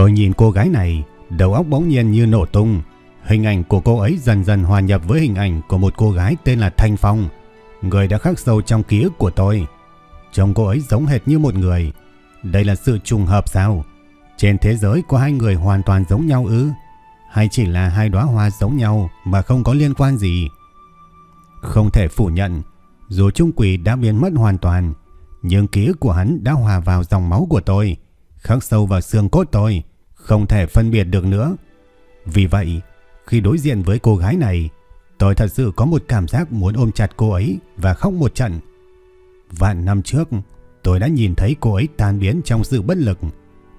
Tôi nhìn cô gái này, đầu óc bỗng nhiên như nổ tung. Hình ảnh của cô ấy dần dần hòa nhập với hình ảnh của một cô gái tên là Thanh Phong, người đã khắc sâu trong ký ức của tôi. Trông cô ấy giống hệt như một người. Đây là sự trùng hợp sao? Trên thế giới có hai người hoàn toàn giống nhau ư? Hay chỉ là hai đóa hoa giống nhau mà không có liên quan gì? Không thể phủ nhận, dù Trung Quỷ đã biến mất hoàn toàn, nhưng ký ức của hắn đã hòa vào dòng máu của tôi, khắc sâu vào xương cốt tôi không thể phân biệt được nữa. Vì vậy, khi đối diện với cô gái này, tôi thật sự có một cảm giác muốn ôm chặt cô ấy và khóc một trận. Vạn năm trước, tôi đã nhìn thấy cô ấy tan biến trong sự bất lực.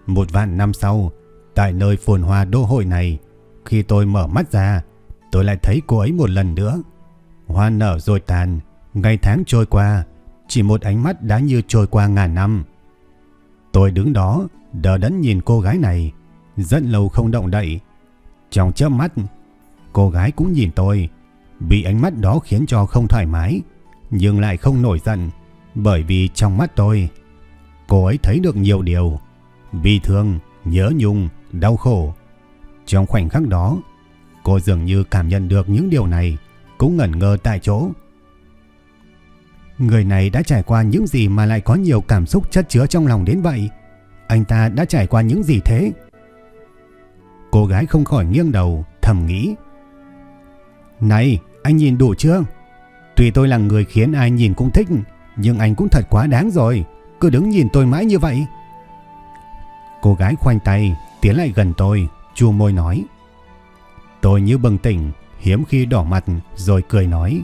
Một vạn năm sau, tại nơi phồn hoa đô hội này, khi tôi mở mắt ra, tôi lại thấy cô ấy một lần nữa. Hoa nở rồi tàn, ngày tháng trôi qua, chỉ một ánh mắt đã như trôi qua ngàn năm. Tôi đứng đó, đờ đẫn nhìn cô gái này, rất lâu không động đậy. Trong chớp mắt, cô gái cũng nhìn tôi, bị ánh mắt đó khiến cho không thoải mái, nhưng lại không nổi giận, bởi vì trong mắt tôi, cô ấy thấy được nhiều điều, bi thương, nhớ nhung, đau khổ. Trong khoảnh khắc đó, cô dường như cảm nhận được những điều này, cũng ngẩn ngơ tại chỗ. Người này đã trải qua những gì mà lại có nhiều cảm xúc chất chứa trong lòng đến vậy? Anh ta đã trải qua những gì thế? Cô gái không khỏi nghiêng đầu, thầm nghĩ. Này, anh nhìn đủ chưa? Tuy tôi là người khiến ai nhìn cũng thích, nhưng anh cũng thật quá đáng rồi. Cứ đứng nhìn tôi mãi như vậy. Cô gái khoanh tay, tiến lại gần tôi, chua môi nói. Tôi như bừng tỉnh, hiếm khi đỏ mặt, rồi cười nói.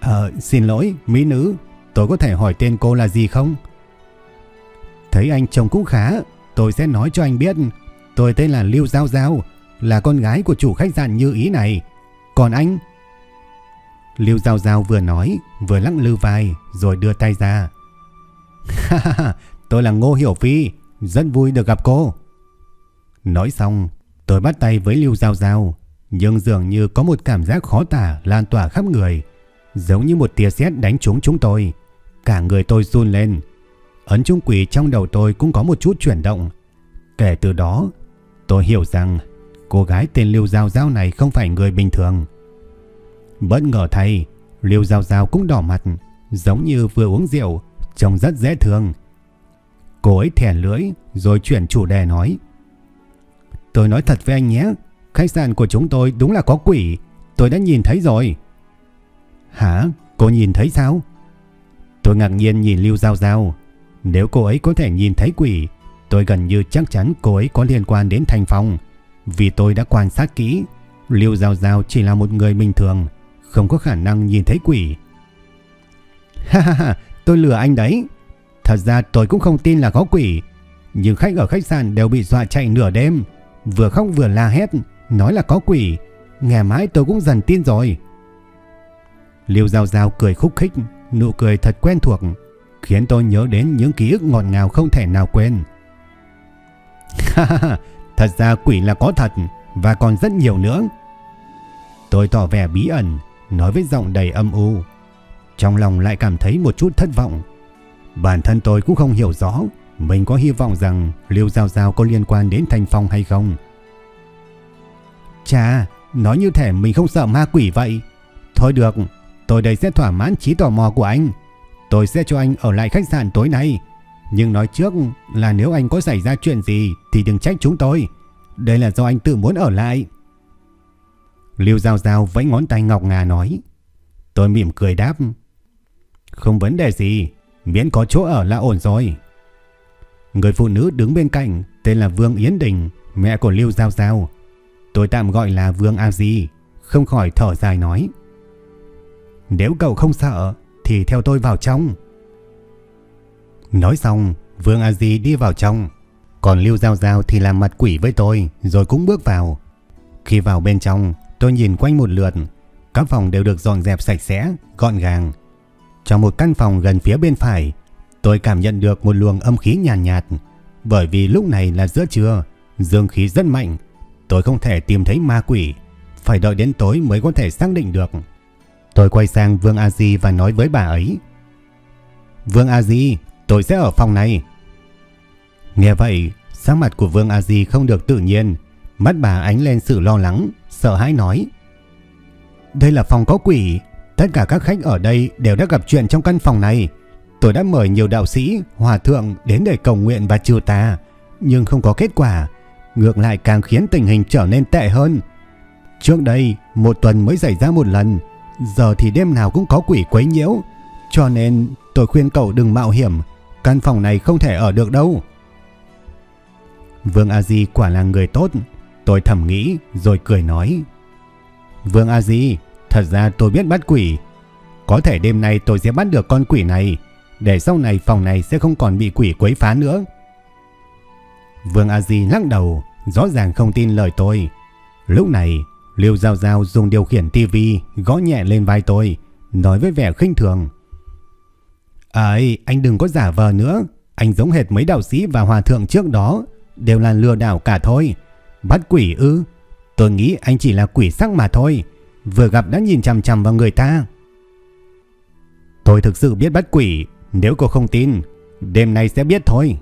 Ờ, xin lỗi, mỹ nữ, tôi có thể hỏi tên cô là gì không? Thấy anh chồng cũng khá, tôi sẽ nói cho anh biết Tôi tên là Lưu Giao Giao, là con gái của chủ khách sạn như ý này. Còn anh... Lưu Giao Giao vừa nói, vừa lắc lư vai, rồi đưa tay ra. Tôi là Ngô Hiểu Phi, rất vui được gặp cô. Nói xong, tôi bắt tay với Lưu Giao Giao, nhưng dường như có một cảm giác khó tả lan tỏa khắp người, giống như một tia sét đánh trúng chúng tôi. Cả người tôi run lên. Ấn trung quỷ trong đầu tôi cũng có một chút chuyển động. Kể từ đó, Tôi hiểu rằng cô gái tên liêu Giao Giao này không phải người bình thường. Bất ngờ thay, liêu Giao Giao cũng đỏ mặt, giống như vừa uống rượu, trông rất dễ thương. Cô ấy thèn lưỡi rồi chuyển chủ đề nói. Tôi nói thật với anh nhé, khách sạn của chúng tôi đúng là có quỷ, tôi đã nhìn thấy rồi. Hả? Cô nhìn thấy sao? Tôi ngạc nhiên nhìn Lưu Giao Giao. Nếu cô ấy có thể nhìn thấy quỷ Tôi gần như chắc chắn cô ấy có liên quan đến Thành Phong. Vì tôi đã quan sát kỹ, Liêu Giao Giao chỉ là một người bình thường, không có khả năng nhìn thấy quỷ. Ha ha ha, tôi lừa anh đấy. Thật ra tôi cũng không tin là có quỷ. Nhưng khách ở khách sạn đều bị dọa chạy nửa đêm. Vừa khóc vừa la hét, nói là có quỷ. Nghe mãi tôi cũng dần tin rồi. Liêu Giao Giao cười khúc khích, nụ cười thật quen thuộc, khiến tôi nhớ đến những ký ức ngọt ngào không thể nào quên. thật ra quỷ là có thật và còn rất nhiều nữa. Tôi tỏ vẻ bí ẩn, nói với giọng đầy âm u. Trong lòng lại cảm thấy một chút thất vọng. Bản thân tôi cũng không hiểu rõ mình có hy vọng rằng Liêu Giao Giao có liên quan đến Thanh Phong hay không. Chà, nói như thể mình không sợ ma quỷ vậy. Thôi được, tôi đây sẽ thỏa mãn trí tò mò của anh. Tôi sẽ cho anh ở lại khách sạn tối nay nhưng nói trước là nếu anh có xảy ra chuyện gì thì đừng trách chúng tôi. Đây là do anh tự muốn ở lại. Lưu Giao Giao vẫy ngón tay ngọc ngà nói. Tôi mỉm cười đáp. Không vấn đề gì, miễn có chỗ ở là ổn rồi. Người phụ nữ đứng bên cạnh tên là Vương Yến Đình mẹ của Lưu Giao Giao. Tôi tạm gọi là Vương A Di, không khỏi thở dài nói. Nếu cậu không sợ, thì theo tôi vào trong. Nói xong, Vương A Di đi vào trong. Còn Lưu Giao Giao thì làm mặt quỷ với tôi, rồi cũng bước vào. Khi vào bên trong, tôi nhìn quanh một lượt. Các phòng đều được dọn dẹp sạch sẽ, gọn gàng. Trong một căn phòng gần phía bên phải, tôi cảm nhận được một luồng âm khí nhàn nhạt, nhạt. Bởi vì lúc này là giữa trưa, dương khí rất mạnh. Tôi không thể tìm thấy ma quỷ, phải đợi đến tối mới có thể xác định được. Tôi quay sang Vương A Di và nói với bà ấy. Vương A Di, tôi sẽ ở phòng này. Nghe vậy, sắc mặt của Vương A Di không được tự nhiên, mắt bà ánh lên sự lo lắng, sợ hãi nói. Đây là phòng có quỷ, tất cả các khách ở đây đều đã gặp chuyện trong căn phòng này. Tôi đã mời nhiều đạo sĩ, hòa thượng đến để cầu nguyện và trừ tà, nhưng không có kết quả. Ngược lại càng khiến tình hình trở nên tệ hơn. Trước đây, một tuần mới xảy ra một lần, giờ thì đêm nào cũng có quỷ quấy nhiễu. Cho nên tôi khuyên cậu đừng mạo hiểm, căn phòng này không thể ở được đâu. Vương A Di quả là người tốt, tôi thầm nghĩ rồi cười nói. Vương A Di, thật ra tôi biết bắt quỷ. Có thể đêm nay tôi sẽ bắt được con quỷ này, để sau này phòng này sẽ không còn bị quỷ quấy phá nữa. Vương A Di lắc đầu, rõ ràng không tin lời tôi. Lúc này, Liêu Giao Giao dùng điều khiển tivi gõ nhẹ lên vai tôi, nói với vẻ khinh thường. Ấy, anh đừng có giả vờ nữa, anh giống hệt mấy đạo sĩ và hòa thượng trước đó, đều là lừa đảo cả thôi. Bắt quỷ ư? Tôi nghĩ anh chỉ là quỷ sắc mà thôi, vừa gặp đã nhìn chằm chằm vào người ta. Tôi thực sự biết bắt quỷ, nếu cô không tin, đêm nay sẽ biết thôi.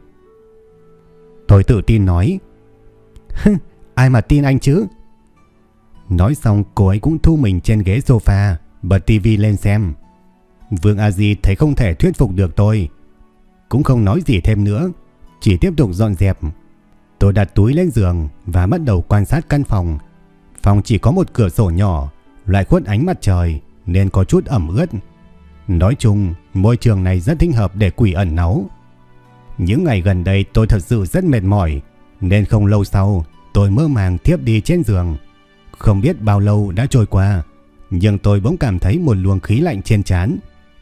Tôi tự tin nói. Ai mà tin anh chứ? Nói xong cô ấy cũng thu mình trên ghế sofa, bật tivi lên xem. Vương A Di thấy không thể thuyết phục được tôi. Cũng không nói gì thêm nữa, chỉ tiếp tục dọn dẹp. Tôi đặt túi lên giường và bắt đầu quan sát căn phòng. Phòng chỉ có một cửa sổ nhỏ, lại khuất ánh mặt trời nên có chút ẩm ướt. Nói chung, môi trường này rất thích hợp để quỷ ẩn náu. Những ngày gần đây tôi thật sự rất mệt mỏi, nên không lâu sau tôi mơ màng thiếp đi trên giường. Không biết bao lâu đã trôi qua, nhưng tôi bỗng cảm thấy một luồng khí lạnh trên trán,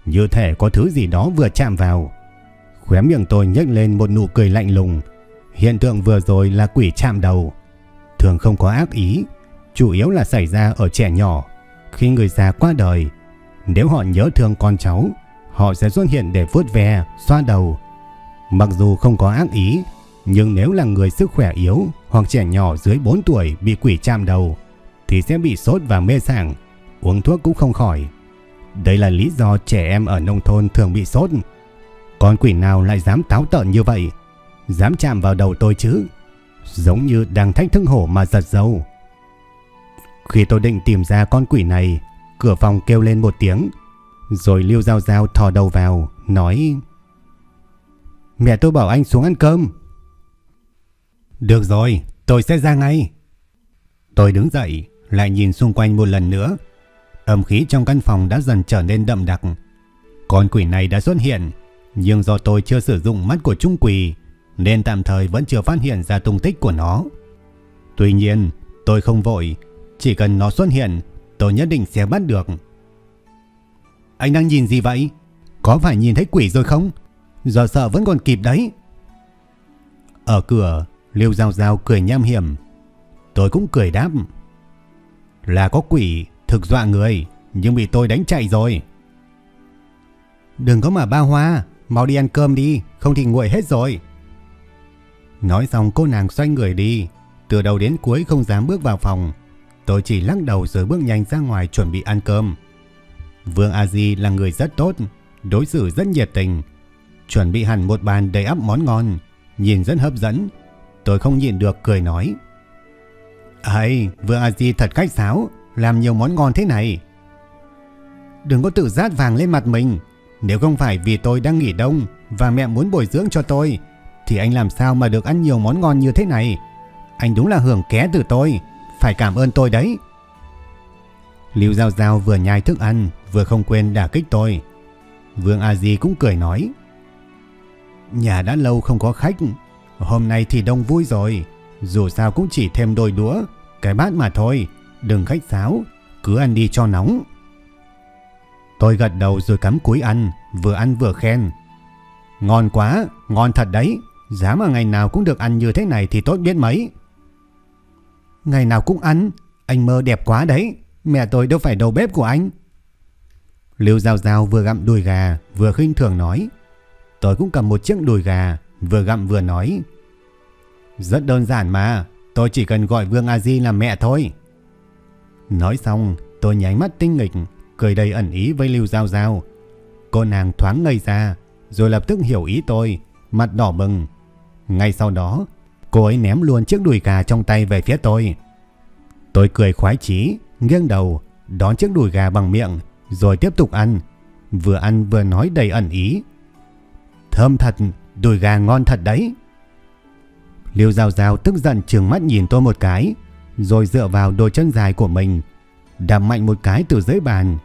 như thể có thứ gì đó vừa chạm vào. Khóe miệng tôi nhếch lên một nụ cười lạnh lùng. Hiện tượng vừa rồi là quỷ chạm đầu. Thường không có ác ý, chủ yếu là xảy ra ở trẻ nhỏ. Khi người già qua đời, nếu họ nhớ thương con cháu, họ sẽ xuất hiện để vuốt ve, xoa đầu. Mặc dù không có ác ý, nhưng nếu là người sức khỏe yếu hoặc trẻ nhỏ dưới 4 tuổi bị quỷ chạm đầu, thì sẽ bị sốt và mê sảng, uống thuốc cũng không khỏi. Đây là lý do trẻ em ở nông thôn thường bị sốt. Con quỷ nào lại dám táo tợn như vậy? Dám chạm vào đầu tôi chứ? Giống như đang thách thức hổ mà giật dâu. Khi tôi định tìm ra con quỷ này, cửa phòng kêu lên một tiếng. Rồi Liêu Giao Giao thò đầu vào, nói Mẹ tôi bảo anh xuống ăn cơm. Được rồi, tôi sẽ ra ngay. Tôi đứng dậy, lại nhìn xung quanh một lần nữa. Âm khí trong căn phòng đã dần trở nên đậm đặc. Con quỷ này đã xuất hiện, nhưng do tôi chưa sử dụng mắt của trung quỷ, nên tạm thời vẫn chưa phát hiện ra tung tích của nó. Tuy nhiên, tôi không vội, chỉ cần nó xuất hiện, tôi nhất định sẽ bắt được. Anh đang nhìn gì vậy? Có phải nhìn thấy quỷ rồi không? Giờ sợ vẫn còn kịp đấy. Ở cửa, Liêu Giao Giao cười nham hiểm. Tôi cũng cười đáp. Là có quỷ, thực dọa người, nhưng bị tôi đánh chạy rồi. Đừng có mà ba hoa, mau đi ăn cơm đi, không thì nguội hết rồi. Nói xong cô nàng xoay người đi, từ đầu đến cuối không dám bước vào phòng. Tôi chỉ lắc đầu rồi bước nhanh ra ngoài chuẩn bị ăn cơm. Vương A Di là người rất tốt, đối xử rất nhiệt tình, chuẩn bị hẳn một bàn đầy ắp món ngon, nhìn rất hấp dẫn. Tôi không nhịn được cười nói. Ây, Vương A Di thật khách sáo, làm nhiều món ngon thế này. Đừng có tự rát vàng lên mặt mình. Nếu không phải vì tôi đang nghỉ đông và mẹ muốn bồi dưỡng cho tôi, thì anh làm sao mà được ăn nhiều món ngon như thế này. Anh đúng là hưởng ké từ tôi, phải cảm ơn tôi đấy. Lưu Giao Giao vừa nhai thức ăn, vừa không quên đả kích tôi. Vương A Di cũng cười nói. Nhà đã lâu không có khách, hôm nay thì đông vui rồi, Dù sao cũng chỉ thêm đôi đũa, cái bát mà thôi. Đừng khách sáo, cứ ăn đi cho nóng. Tôi gật đầu rồi cắm cúi ăn, vừa ăn vừa khen. Ngon quá, ngon thật đấy. Giá mà ngày nào cũng được ăn như thế này thì tốt biết mấy. Ngày nào cũng ăn, anh mơ đẹp quá đấy. Mẹ tôi đâu phải đầu bếp của anh. Lưu Giao Giao vừa gặm đùi gà vừa khinh thường nói. Tôi cũng cầm một chiếc đùi gà vừa gặm vừa nói. Rất đơn giản mà, tôi chỉ cần gọi Vương A Di là mẹ thôi. Nói xong, tôi nháy mắt tinh nghịch, cười đầy ẩn ý với Lưu Giao Giao. Cô nàng thoáng ngây ra, rồi lập tức hiểu ý tôi, mặt đỏ bừng. Ngay sau đó, cô ấy ném luôn chiếc đùi gà trong tay về phía tôi. Tôi cười khoái chí, nghiêng đầu, đón chiếc đùi gà bằng miệng, rồi tiếp tục ăn. Vừa ăn vừa nói đầy ẩn ý. Thơm thật, đùi gà ngon thật đấy. Liêu Giao Giao tức giận trường mắt nhìn tôi một cái, rồi dựa vào đôi chân dài của mình, đạp mạnh một cái từ dưới bàn.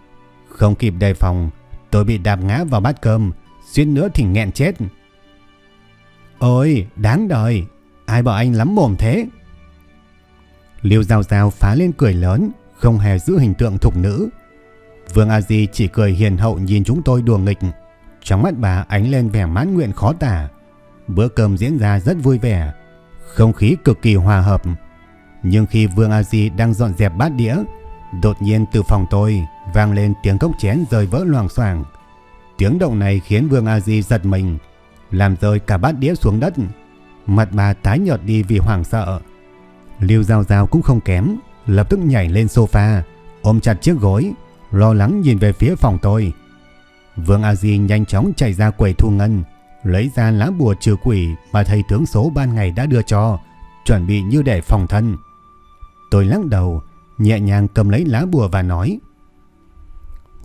Không kịp đề phòng, tôi bị đạp ngã vào bát cơm, xuyên nữa thì nghẹn chết. Ôi, đáng đời, ai bảo anh lắm mồm thế? Liêu Giao Giao phá lên cười lớn, không hề giữ hình tượng thục nữ. Vương A Di chỉ cười hiền hậu nhìn chúng tôi đùa nghịch. Trong mắt bà ánh lên vẻ mãn nguyện khó tả. Bữa cơm diễn ra rất vui vẻ, không khí cực kỳ hòa hợp. Nhưng khi Vương A Di đang dọn dẹp bát đĩa, đột nhiên từ phòng tôi vang lên tiếng cốc chén rơi vỡ loảng xoảng. Tiếng động này khiến Vương A Di giật mình, làm rơi cả bát đĩa xuống đất. Mặt bà tái nhợt đi vì hoảng sợ. Lưu Giao Giao cũng không kém, lập tức nhảy lên sofa, ôm chặt chiếc gối, lo lắng nhìn về phía phòng tôi. Vương A Di nhanh chóng chạy ra quầy thu ngân, lấy ra lá bùa trừ quỷ mà thầy tướng số ban ngày đã đưa cho, chuẩn bị như để phòng thân. Tôi lắc đầu, nhẹ nhàng cầm lấy lá bùa và nói: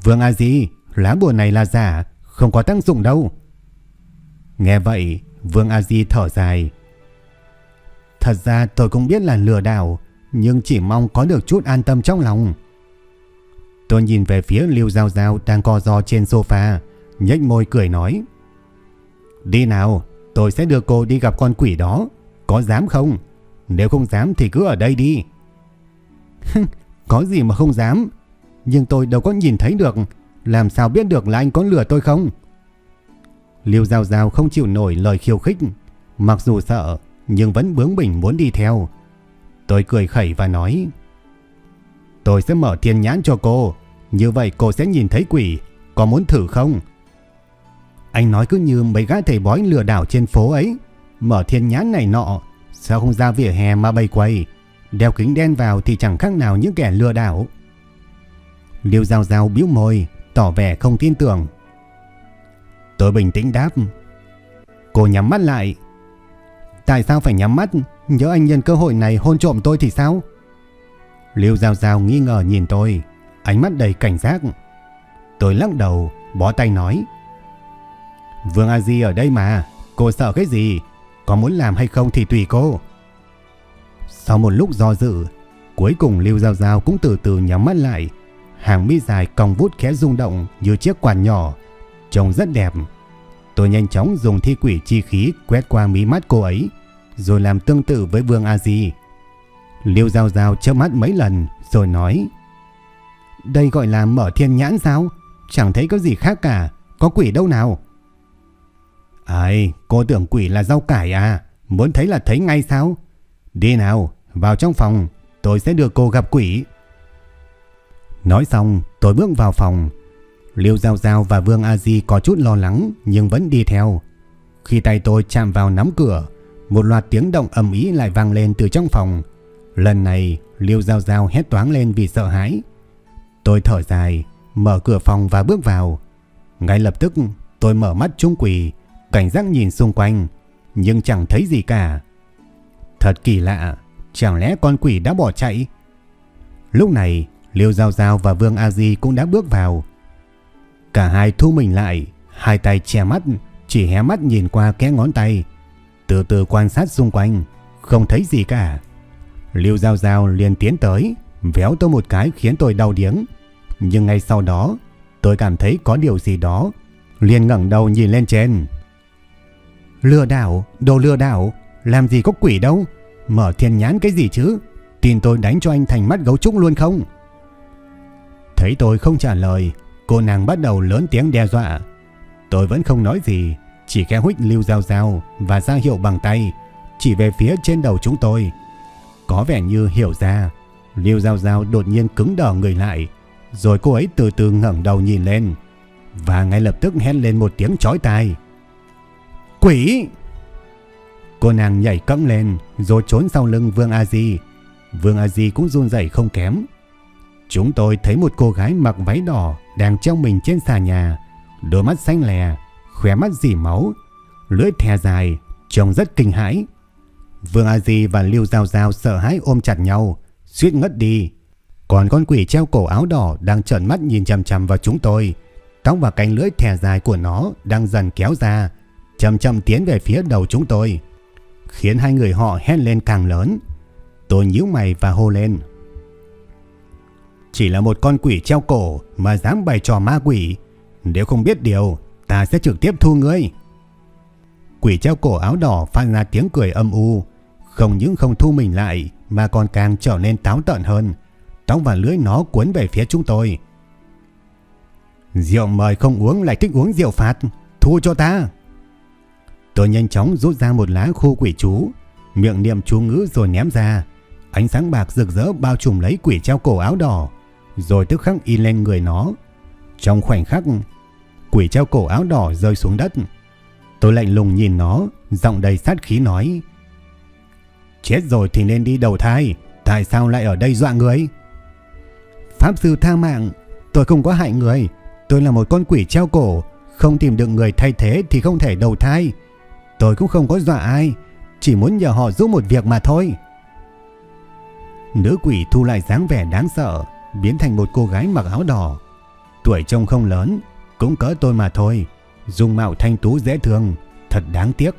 "Vương A Di, lá bùa này là giả, không có tác dụng đâu." Nghe vậy, Vương A Di thở dài. Thật ra tôi cũng biết là lừa đảo, nhưng chỉ mong có được chút an tâm trong lòng. Tôi nhìn về phía Lưu Giao Giao đang co giò trên sofa, nhếch môi cười nói. Đi nào, tôi sẽ đưa cô đi gặp con quỷ đó. Có dám không? Nếu không dám thì cứ ở đây đi. có gì mà không dám. Nhưng tôi đâu có nhìn thấy được. Làm sao biết được là anh có lừa tôi không? Liêu Giao Giao không chịu nổi lời khiêu khích. Mặc dù sợ, nhưng vẫn bướng bỉnh muốn đi theo. Tôi cười khẩy và nói. Tôi sẽ mở thiên nhãn cho cô. Như vậy cô sẽ nhìn thấy quỷ. Có muốn thử không? Anh nói cứ như mấy gái thầy bói lừa đảo trên phố ấy. Mở thiên nhãn này nọ. Sao không ra vỉa hè mà bày quầy. Đeo kính đen vào thì chẳng khác nào những kẻ lừa đảo. Liêu Giao Giao biếu môi. Tỏ vẻ không tin tưởng. Tôi bình tĩnh đáp. Cô nhắm mắt lại. Tại sao phải nhắm mắt? Nhớ anh nhân cơ hội này hôn trộm tôi thì sao? Liêu Giao Giao nghi ngờ nhìn tôi, ánh mắt đầy cảnh giác. Tôi lắc đầu, bó tay nói. Vương A Di ở đây mà, cô sợ cái gì? Có muốn làm hay không thì tùy cô. Sau một lúc do dự, cuối cùng Lưu Giao Giao cũng từ từ nhắm mắt lại. Hàng mi dài cong vút khẽ rung động như chiếc quạt nhỏ, trông rất đẹp. Tôi nhanh chóng dùng thi quỷ chi khí quét qua mí mắt cô ấy, rồi làm tương tự với Vương A Di. Liêu Giao Giao chớp mắt mấy lần rồi nói Đây gọi là mở thiên nhãn sao? Chẳng thấy có gì khác cả, có quỷ đâu nào? Ai, cô tưởng quỷ là rau cải à? Muốn thấy là thấy ngay sao? Đi nào, vào trong phòng, tôi sẽ đưa cô gặp quỷ. Nói xong, tôi bước vào phòng. Liêu Giao Giao và Vương A Di có chút lo lắng nhưng vẫn đi theo. Khi tay tôi chạm vào nắm cửa, một loạt tiếng động ầm ĩ lại vang lên từ trong phòng. Lần này, Liêu Giao Giao hét toáng lên vì sợ hãi. Tôi thở dài, mở cửa phòng và bước vào. Ngay lập tức, tôi mở mắt trung quỷ, cảnh giác nhìn xung quanh, nhưng chẳng thấy gì cả. Thật kỳ lạ, chẳng lẽ con quỷ đã bỏ chạy? Lúc này, Liêu Giao Giao và Vương A Di cũng đã bước vào. Cả hai thu mình lại, hai tay che mắt, chỉ hé mắt nhìn qua kẽ ngón tay. Từ từ quan sát xung quanh, không thấy gì cả. Liêu Giao Giao liền tiến tới, véo tôi một cái khiến tôi đau điếng. Nhưng ngay sau đó, tôi cảm thấy có điều gì đó, liền ngẩng đầu nhìn lên trên. Lừa đảo, đồ lừa đảo, làm gì có quỷ đâu. Mở thiên nhãn cái gì chứ? Tin tôi đánh cho anh thành mắt gấu trúc luôn không? Thấy tôi không trả lời, cô nàng bắt đầu lớn tiếng đe dọa. Tôi vẫn không nói gì, chỉ khẽ huých lưu dao dao và ra hiệu bằng tay, chỉ về phía trên đầu chúng tôi. Có vẻ như hiểu ra, lưu dao dao đột nhiên cứng đờ người lại, rồi cô ấy từ từ ngẩng đầu nhìn lên, và ngay lập tức hét lên một tiếng chói tai. Quỷ! Cô nàng nhảy cẫng lên rồi trốn sau lưng Vương A Di. Vương A Di cũng run rẩy không kém. Chúng tôi thấy một cô gái mặc váy đỏ đang treo mình trên xà nhà, đôi mắt xanh lè, khóe mắt dì máu, lưỡi thè dài, trông rất kinh hãi. Vương A Di và Lưu Giao Giao sợ hãi ôm chặt nhau, suýt ngất đi. Còn con quỷ treo cổ áo đỏ đang trợn mắt nhìn chằm chằm vào chúng tôi. Tóc và cánh lưỡi thè dài của nó đang dần kéo ra, chậm chậm tiến về phía đầu chúng tôi khiến hai người họ hét lên càng lớn. Tôi nhíu mày và hô lên. Chỉ là một con quỷ treo cổ mà dám bày trò ma quỷ. Nếu không biết điều, ta sẽ trực tiếp thu ngươi. Quỷ treo cổ áo đỏ phát ra tiếng cười âm u. Không những không thu mình lại mà còn càng trở nên táo tợn hơn. Tóc và lưỡi nó cuốn về phía chúng tôi. Rượu mời không uống lại thích uống rượu phạt. Thu cho ta. Tôi nhanh chóng rút ra một lá khô quỷ chú, miệng niệm chú ngữ rồi ném ra. Ánh sáng bạc rực rỡ bao trùm lấy quỷ treo cổ áo đỏ, rồi tức khắc in lên người nó. Trong khoảnh khắc, quỷ treo cổ áo đỏ rơi xuống đất. Tôi lạnh lùng nhìn nó, giọng đầy sát khí nói. Chết rồi thì nên đi đầu thai, tại sao lại ở đây dọa người? Pháp sư tha mạng, tôi không có hại người, tôi là một con quỷ treo cổ, không tìm được người thay thế thì không thể đầu thai. Tôi cũng không có dọa ai, chỉ muốn nhờ họ giúp một việc mà thôi. Nữ quỷ thu lại dáng vẻ đáng sợ, biến thành một cô gái mặc áo đỏ. Tuổi trông không lớn, cũng cỡ tôi mà thôi, dung mạo thanh tú dễ thương, thật đáng tiếc.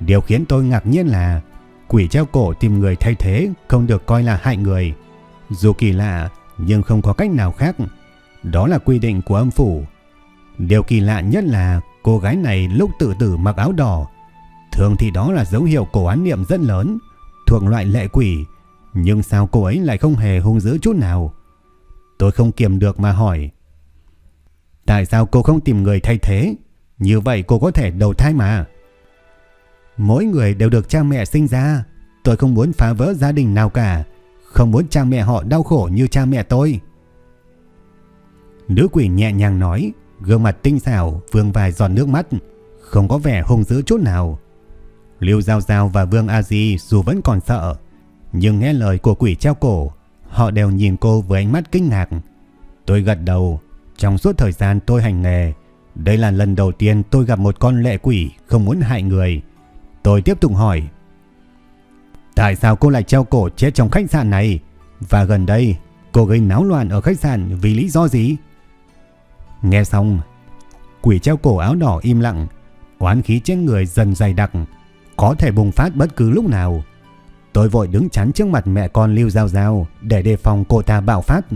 Điều khiến tôi ngạc nhiên là quỷ treo cổ tìm người thay thế không được coi là hại người. Dù kỳ lạ nhưng không có cách nào khác. Đó là quy định của âm phủ. Điều kỳ lạ nhất là Cô gái này lúc tự tử mặc áo đỏ, thường thì đó là dấu hiệu cổ án niệm rất lớn, thuộc loại lệ quỷ, nhưng sao cô ấy lại không hề hung dữ chút nào? Tôi không kiềm được mà hỏi. Tại sao cô không tìm người thay thế? Như vậy cô có thể đầu thai mà. Mỗi người đều được cha mẹ sinh ra. Tôi không muốn phá vỡ gia đình nào cả. Không muốn cha mẹ họ đau khổ như cha mẹ tôi. Nữ quỷ nhẹ nhàng nói gương mặt tinh xảo vương vài giọt nước mắt, không có vẻ hung dữ chút nào. liêu Giao Giao và Vương A Di dù vẫn còn sợ, nhưng nghe lời của quỷ treo cổ, họ đều nhìn cô với ánh mắt kinh ngạc. Tôi gật đầu, trong suốt thời gian tôi hành nghề, đây là lần đầu tiên tôi gặp một con lệ quỷ không muốn hại người. Tôi tiếp tục hỏi, tại sao cô lại treo cổ chết trong khách sạn này? Và gần đây, cô gây náo loạn ở khách sạn vì lý do gì? Nghe xong, quỷ treo cổ áo đỏ im lặng, oán khí trên người dần dày đặc, có thể bùng phát bất cứ lúc nào. Tôi vội đứng chắn trước mặt mẹ con Lưu Giao Giao để đề phòng cô ta bạo phát.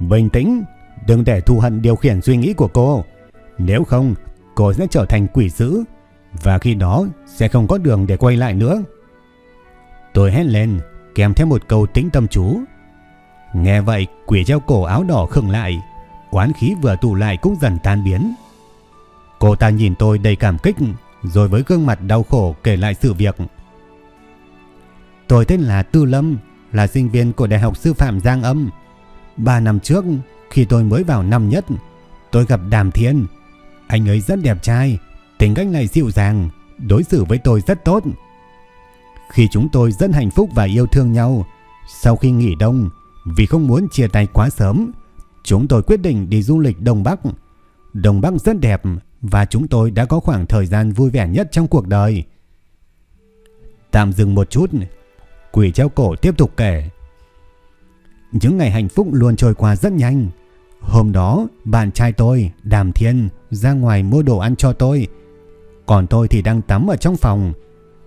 Bình tĩnh, đừng để thù hận điều khiển suy nghĩ của cô. Nếu không, cô sẽ trở thành quỷ dữ và khi đó sẽ không có đường để quay lại nữa. Tôi hét lên, kèm theo một câu tĩnh tâm chú. Nghe vậy, quỷ treo cổ áo đỏ khựng lại, oán khí vừa tụ lại cũng dần tan biến. Cô ta nhìn tôi đầy cảm kích, rồi với gương mặt đau khổ kể lại sự việc. Tôi tên là Tư Lâm, là sinh viên của Đại học Sư phạm Giang Âm. Ba năm trước, khi tôi mới vào năm nhất, tôi gặp Đàm Thiên. Anh ấy rất đẹp trai, tính cách này dịu dàng, đối xử với tôi rất tốt. Khi chúng tôi rất hạnh phúc và yêu thương nhau, sau khi nghỉ đông, vì không muốn chia tay quá sớm, Chúng tôi quyết định đi du lịch Đông Bắc. Đông Bắc rất đẹp và chúng tôi đã có khoảng thời gian vui vẻ nhất trong cuộc đời. Tạm dừng một chút, quỷ treo cổ tiếp tục kể. Những ngày hạnh phúc luôn trôi qua rất nhanh. Hôm đó, bạn trai tôi, Đàm Thiên, ra ngoài mua đồ ăn cho tôi. Còn tôi thì đang tắm ở trong phòng.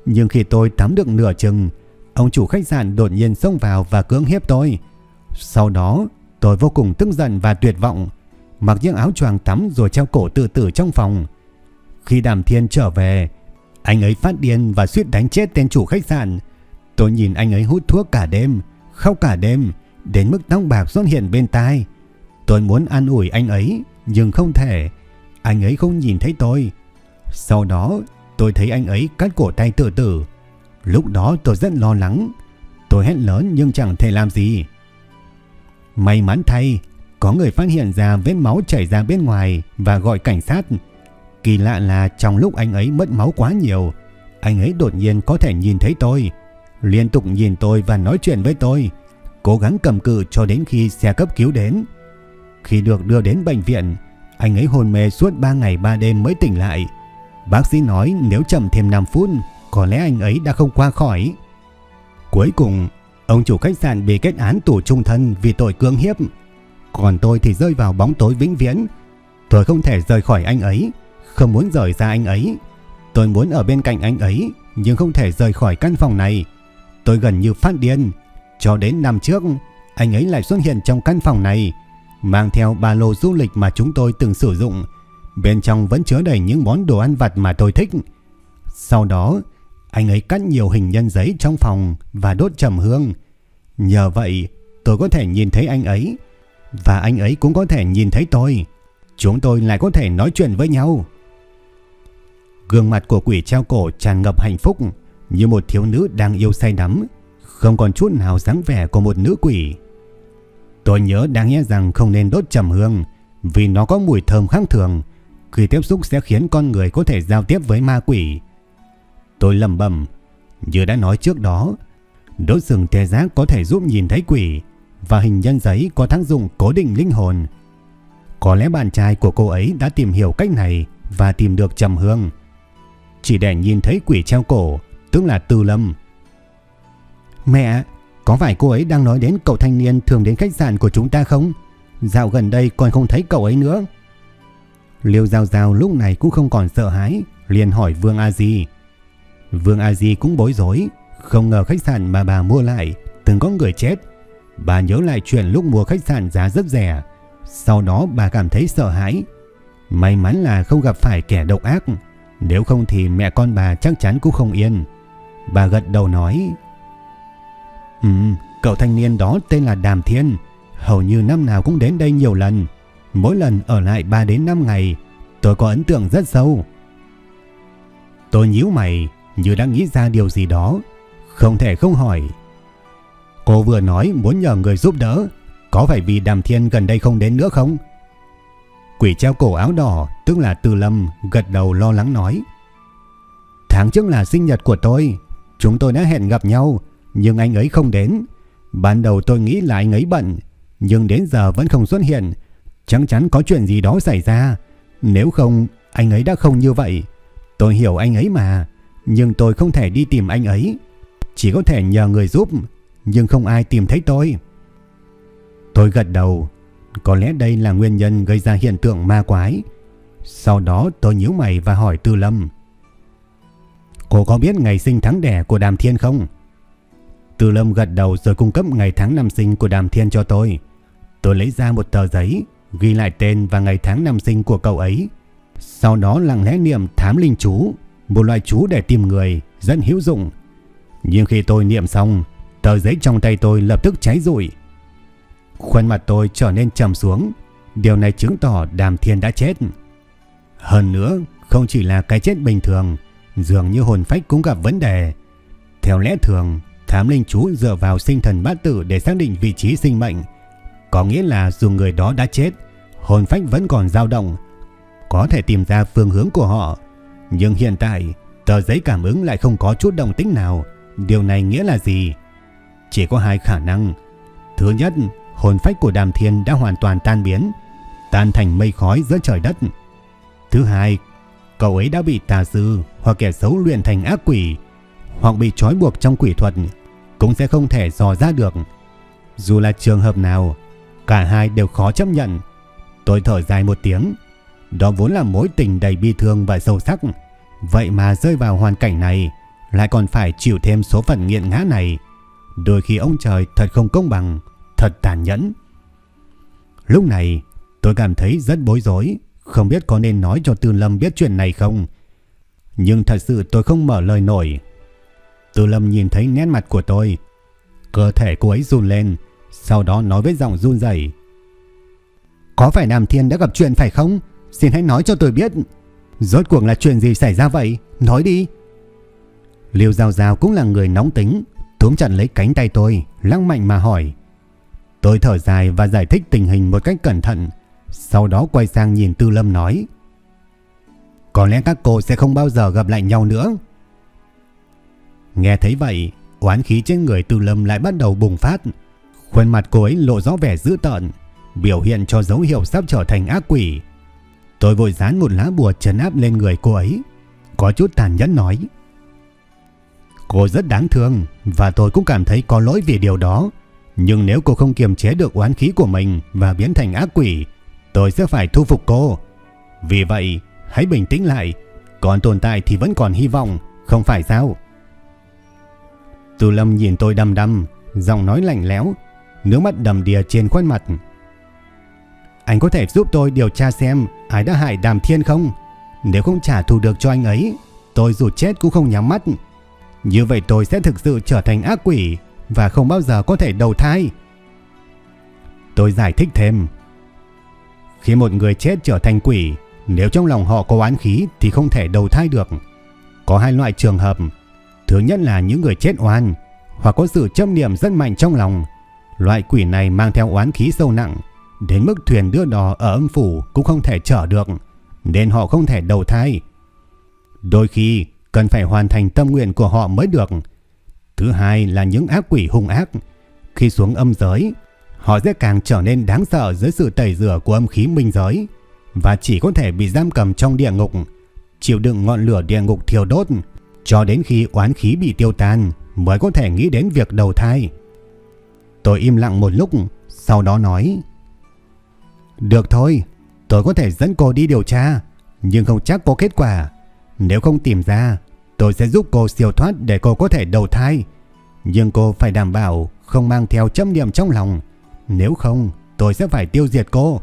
Nhưng khi tôi tắm được nửa chừng, ông chủ khách sạn đột nhiên xông vào và cưỡng hiếp tôi. Sau đó, Tôi vô cùng tức giận và tuyệt vọng, mặc chiếc áo choàng tắm rồi treo cổ tự tử trong phòng. Khi Đàm Thiên trở về, Anh ấy phát điên và suýt đánh chết tên chủ khách sạn. Tôi nhìn anh ấy hút thuốc cả đêm, khóc cả đêm, đến mức tóc bạc xuất hiện bên tai. Tôi muốn an ủi anh ấy, nhưng không thể. Anh ấy không nhìn thấy tôi. Sau đó, tôi thấy anh ấy cắt cổ tay tự tử. Lúc đó tôi rất lo lắng. Tôi hét lớn nhưng chẳng thể làm gì. May mắn thay, có người phát hiện ra vết máu chảy ra bên ngoài và gọi cảnh sát. Kỳ lạ là trong lúc anh ấy mất máu quá nhiều, anh ấy đột nhiên có thể nhìn thấy tôi, liên tục nhìn tôi và nói chuyện với tôi, cố gắng cầm cự cho đến khi xe cấp cứu đến. Khi được đưa đến bệnh viện, anh ấy hôn mê suốt 3 ngày 3 đêm mới tỉnh lại. Bác sĩ nói nếu chậm thêm 5 phút, có lẽ anh ấy đã không qua khỏi. Cuối cùng, ông chủ khách sạn bị kết án tù trung thân vì tội cưỡng hiếp. Còn tôi thì rơi vào bóng tối vĩnh viễn. Tôi không thể rời khỏi anh ấy, không muốn rời xa anh ấy. Tôi muốn ở bên cạnh anh ấy, nhưng không thể rời khỏi căn phòng này. Tôi gần như phát điên. Cho đến năm trước, anh ấy lại xuất hiện trong căn phòng này, mang theo ba lô du lịch mà chúng tôi từng sử dụng. Bên trong vẫn chứa đầy những món đồ ăn vặt mà tôi thích. Sau đó, anh ấy cắt nhiều hình nhân giấy trong phòng và đốt trầm hương. Nhờ vậy, tôi có thể nhìn thấy anh ấy và anh ấy cũng có thể nhìn thấy tôi. Chúng tôi lại có thể nói chuyện với nhau. Gương mặt của quỷ treo cổ tràn ngập hạnh phúc như một thiếu nữ đang yêu say đắm, không còn chút nào dáng vẻ của một nữ quỷ. Tôi nhớ đáng nhẽ rằng không nên đốt trầm hương vì nó có mùi thơm khác thường, khi tiếp xúc sẽ khiến con người có thể giao tiếp với ma quỷ. Tôi lầm bầm, như đã nói trước đó, đốt sừng tê giác có thể giúp nhìn thấy quỷ và hình nhân giấy có tác dụng cố định linh hồn. Có lẽ bạn trai của cô ấy đã tìm hiểu cách này và tìm được trầm hương. Chỉ để nhìn thấy quỷ treo cổ, tức là Tư Lâm. Mẹ, có phải cô ấy đang nói đến cậu thanh niên thường đến khách sạn của chúng ta không? Dạo gần đây còn không thấy cậu ấy nữa. Liêu Giao Giao lúc này cũng không còn sợ hãi, liền hỏi Vương A Di. Vương A Di cũng bối rối, không ngờ khách sạn mà bà mua lại từng có người chết. Bà nhớ lại chuyện lúc mua khách sạn giá rất rẻ, sau đó bà cảm thấy sợ hãi. May mắn là không gặp phải kẻ độc ác, nếu không thì mẹ con bà chắc chắn cũng không yên. Bà gật đầu nói, Ừ, cậu thanh niên đó tên là Đàm Thiên, hầu như năm nào cũng đến đây nhiều lần. Mỗi lần ở lại 3 đến 5 ngày, tôi có ấn tượng rất sâu. Tôi nhíu mày như đã nghĩ ra điều gì đó, không thể không hỏi. Cô vừa nói muốn nhờ người giúp đỡ, có phải vì Đàm Thiên gần đây không đến nữa không? Quỷ treo cổ áo đỏ, tức là Từ Lâm, gật đầu lo lắng nói. Tháng trước là sinh nhật của tôi, chúng tôi đã hẹn gặp nhau, nhưng anh ấy không đến. Ban đầu tôi nghĩ là anh ấy bận, nhưng đến giờ vẫn không xuất hiện. Chắc chắn có chuyện gì đó xảy ra. Nếu không, anh ấy đã không như vậy. Tôi hiểu anh ấy mà, nhưng tôi không thể đi tìm anh ấy. Chỉ có thể nhờ người giúp, nhưng không ai tìm thấy tôi. Tôi gật đầu, có lẽ đây là nguyên nhân gây ra hiện tượng ma quái. Sau đó tôi nhíu mày và hỏi Tư Lâm. Cô có biết ngày sinh tháng đẻ của Đàm Thiên không? Tư Lâm gật đầu rồi cung cấp ngày tháng năm sinh của Đàm Thiên cho tôi. Tôi lấy ra một tờ giấy, ghi lại tên và ngày tháng năm sinh của cậu ấy. Sau đó lặng lẽ niệm thám linh chú, một loại chú để tìm người, rất hữu dụng. Nhưng khi tôi niệm xong, tờ giấy trong tay tôi lập tức cháy rụi. Khuôn mặt tôi trở nên trầm xuống, điều này chứng tỏ Đàm Thiên đã chết. Hơn nữa, không chỉ là cái chết bình thường, dường như hồn phách cũng gặp vấn đề. Theo lẽ thường, thám linh chú dựa vào sinh thần bát tử để xác định vị trí sinh mệnh. Có nghĩa là dù người đó đã chết, hồn phách vẫn còn dao động, có thể tìm ra phương hướng của họ. Nhưng hiện tại, tờ giấy cảm ứng lại không có chút đồng tính nào. Điều này nghĩa là gì? Chỉ có hai khả năng. Thứ nhất, hồn phách của Đàm Thiên đã hoàn toàn tan biến, tan thành mây khói giữa trời đất. Thứ hai, cậu ấy đã bị tà sư hoặc kẻ xấu luyện thành ác quỷ, hoặc bị trói buộc trong quỷ thuật, cũng sẽ không thể dò ra được. Dù là trường hợp nào, cả hai đều khó chấp nhận. Tôi thở dài một tiếng, đó vốn là mối tình đầy bi thương và sâu sắc, vậy mà rơi vào hoàn cảnh này, lại còn phải chịu thêm số phận nghiện ngã này. Đôi khi ông trời thật không công bằng, thật tàn nhẫn. Lúc này, tôi cảm thấy rất bối rối, không biết có nên nói cho Tư Lâm biết chuyện này không. Nhưng thật sự tôi không mở lời nổi. Tư lâm nhìn thấy nét mặt của tôi. Cơ thể cô ấy run lên. Sau đó nói với giọng run rẩy Có phải Nam Thiên đã gặp chuyện phải không? Xin hãy nói cho tôi biết. Rốt cuộc là chuyện gì xảy ra vậy? Nói đi. Liêu Giao Giao cũng là người nóng tính. Túm chặt lấy cánh tay tôi. Lăng mạnh mà hỏi. Tôi thở dài và giải thích tình hình một cách cẩn thận. Sau đó quay sang nhìn Tư Lâm nói. Có lẽ các cô sẽ không bao giờ gặp lại nhau nữa. Nghe thấy vậy, oán khí trên người Tư Lâm lại bắt đầu bùng phát. Khuôn mặt cô ấy lộ rõ vẻ dữ tợn, biểu hiện cho dấu hiệu sắp trở thành ác quỷ. Tôi vội dán một lá bùa trấn áp lên người cô ấy, có chút tàn nhẫn nói. Cô rất đáng thương và tôi cũng cảm thấy có lỗi vì điều đó. Nhưng nếu cô không kiềm chế được oán khí của mình và biến thành ác quỷ, tôi sẽ phải thu phục cô. Vì vậy, hãy bình tĩnh lại. Còn tồn tại thì vẫn còn hy vọng, không phải sao? Từ lâm nhìn tôi đăm đăm, giọng nói lạnh lẽo, nước mắt đầm đìa trên khuôn mặt. Anh có thể giúp tôi điều tra xem ai đã hại Đàm Thiên không? Nếu không trả thù được cho anh ấy, tôi dù chết cũng không nhắm mắt. Như vậy tôi sẽ thực sự trở thành ác quỷ và không bao giờ có thể đầu thai. Tôi giải thích thêm. Khi một người chết trở thành quỷ, nếu trong lòng họ có oán khí thì không thể đầu thai được. Có hai loại trường hợp. Thứ nhất là những người chết oan hoặc có sự châm niệm rất mạnh trong lòng. Loại quỷ này mang theo oán khí sâu nặng, đến mức thuyền đưa đò ở âm phủ cũng không thể chở được, nên họ không thể đầu thai. Đôi khi cần phải hoàn thành tâm nguyện của họ mới được. Thứ hai là những ác quỷ hung ác. Khi xuống âm giới, họ sẽ càng trở nên đáng sợ dưới sự tẩy rửa của âm khí minh giới và chỉ có thể bị giam cầm trong địa ngục, chịu đựng ngọn lửa địa ngục thiêu đốt cho đến khi oán khí bị tiêu tan mới có thể nghĩ đến việc đầu thai. Tôi im lặng một lúc, sau đó nói được thôi, tôi có thể dẫn cô đi điều tra, nhưng không chắc có kết quả. Nếu không tìm ra, tôi sẽ giúp cô siêu thoát để cô có thể đầu thai. Nhưng cô phải đảm bảo không mang theo châm niệm trong lòng. Nếu không, tôi sẽ phải tiêu diệt cô.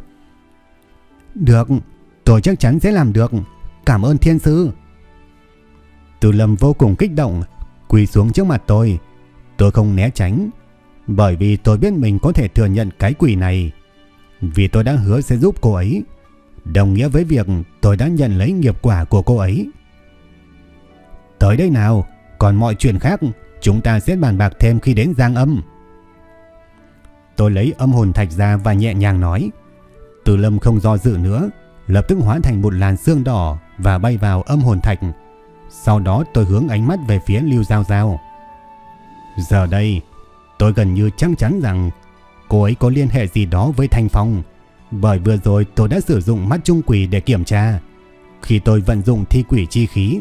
Được, tôi chắc chắn sẽ làm được. Cảm ơn thiên sư. Từ lâm vô cùng kích động, quỳ xuống trước mặt tôi. Tôi không né tránh, bởi vì tôi biết mình có thể thừa nhận cái quỷ này. Vì tôi đã hứa sẽ giúp cô ấy, đồng nghĩa với việc tôi đã nhận lấy nghiệp quả của cô ấy. Tới đây nào, còn mọi chuyện khác chúng ta sẽ bàn bạc thêm khi đến Giang Âm. Tôi lấy âm hồn thạch ra và nhẹ nhàng nói. Từ lâm không do dự nữa, lập tức hóa thành một làn xương đỏ và bay vào âm hồn thạch. Sau đó tôi hướng ánh mắt về phía Lưu Giao Giao. Giờ đây, tôi gần như chắc chắn rằng cô ấy có liên hệ gì đó với Thanh Phong. Bởi vừa rồi tôi đã sử dụng mắt trung quỷ để kiểm tra. Khi tôi vận dụng thi quỷ chi khí,